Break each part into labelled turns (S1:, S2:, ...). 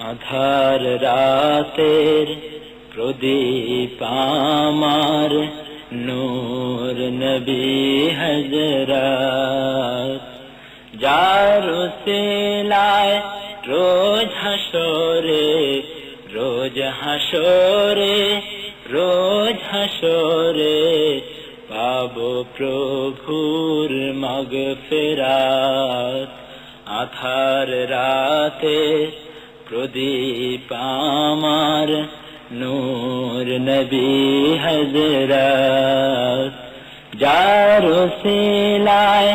S1: আধার রাতের প্রদীপ আমার নূর নবী হজরত যার সিলায় রোজ হাসরে রোজ হাসরে রোজ হাসরে পাব প্রভুর মগ ফেরাত আধার রাতে প্রদীপ আমার নূর নবী হজরত যার সিলায়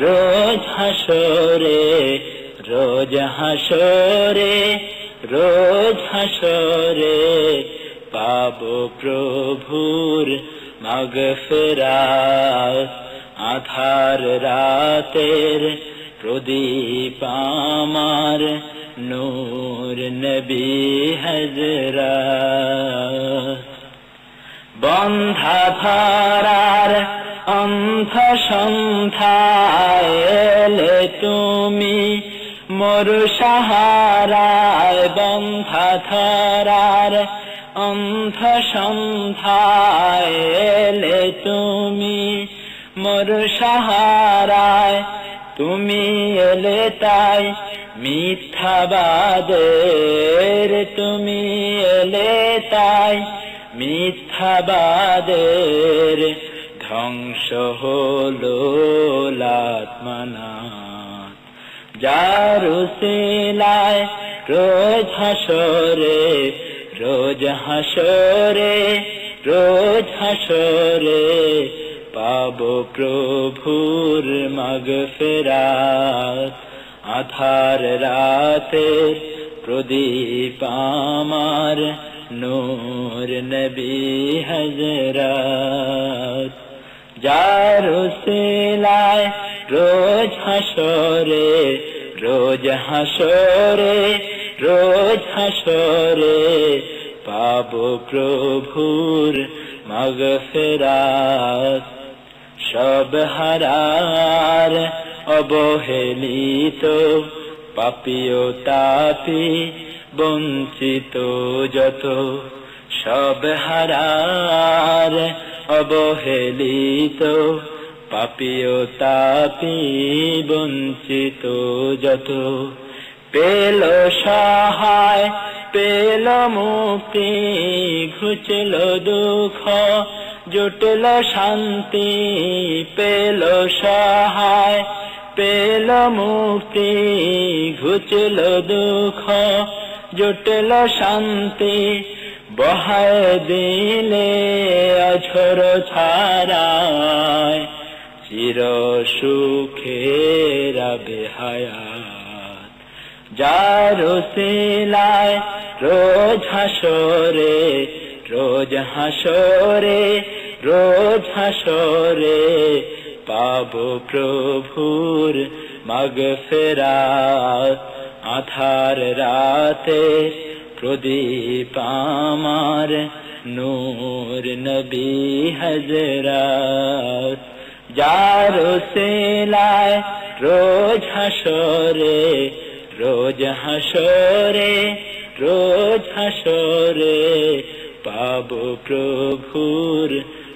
S1: রোজ হাসরে রোজ হাসরে রোজ হাসরে পাব প্রভুর মগ আধার রাতের প্রদীপ আমার নূর নবী হজরত বন্ধা ধারার অন্ধ এলে তুমি মোর সাহারায় বন্ধা ধারার অন্ধ এলে তুমি মোর সাহারায় তুমি এলে তাই মিথ্যাবাদের তুমি এলে তাই, মিথ্যাবাদের ধ্বংস হলো লাত্মানা যার সিলায় রোজ হাসরে রোজ হাসরে রোজ হাসরে পাব প্রভুর মগ ফেরাত আধার রাতে প্রদীপ আমার নূর নবী হজরত যার সিলায় রোজ হাসরে রোজ হাসরে রোজ হাসরে পাব প্রভুর মগ ফেরাত সব হারার অবহেলিত, পাপিও তাপি, বঞ্চিত যত সব হারার অবহেলিত, পাপিও তাপি, বঞ্চিত যত পেল সহায়, পেল মুক্তি, ঘুচল দুঃখ, জুটল শান্তি, পেল সহায় পেল মুক্তি ঘুচল দুঃখ, জুটল শান্তি, বহায় দিলে অঝর ছাড়ায়, চির সুখের বেহায়াত যার সিলায় রোজ হাসরে রোজ হাসরে রোজ হাসরে পাব প্রভুর মগ ফেরাত। আধার রাতে প্রদীপ আমার নূর নবী হজরত যার সিলায় রোজ হাসরে রোজ হাসরে রোজ হাসরে পাব প্রভুর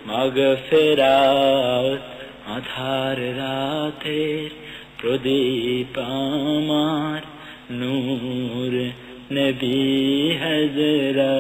S1: মগ ফেরাত। আধার রাতের প্রদীপ আমার নূর নবী হজরা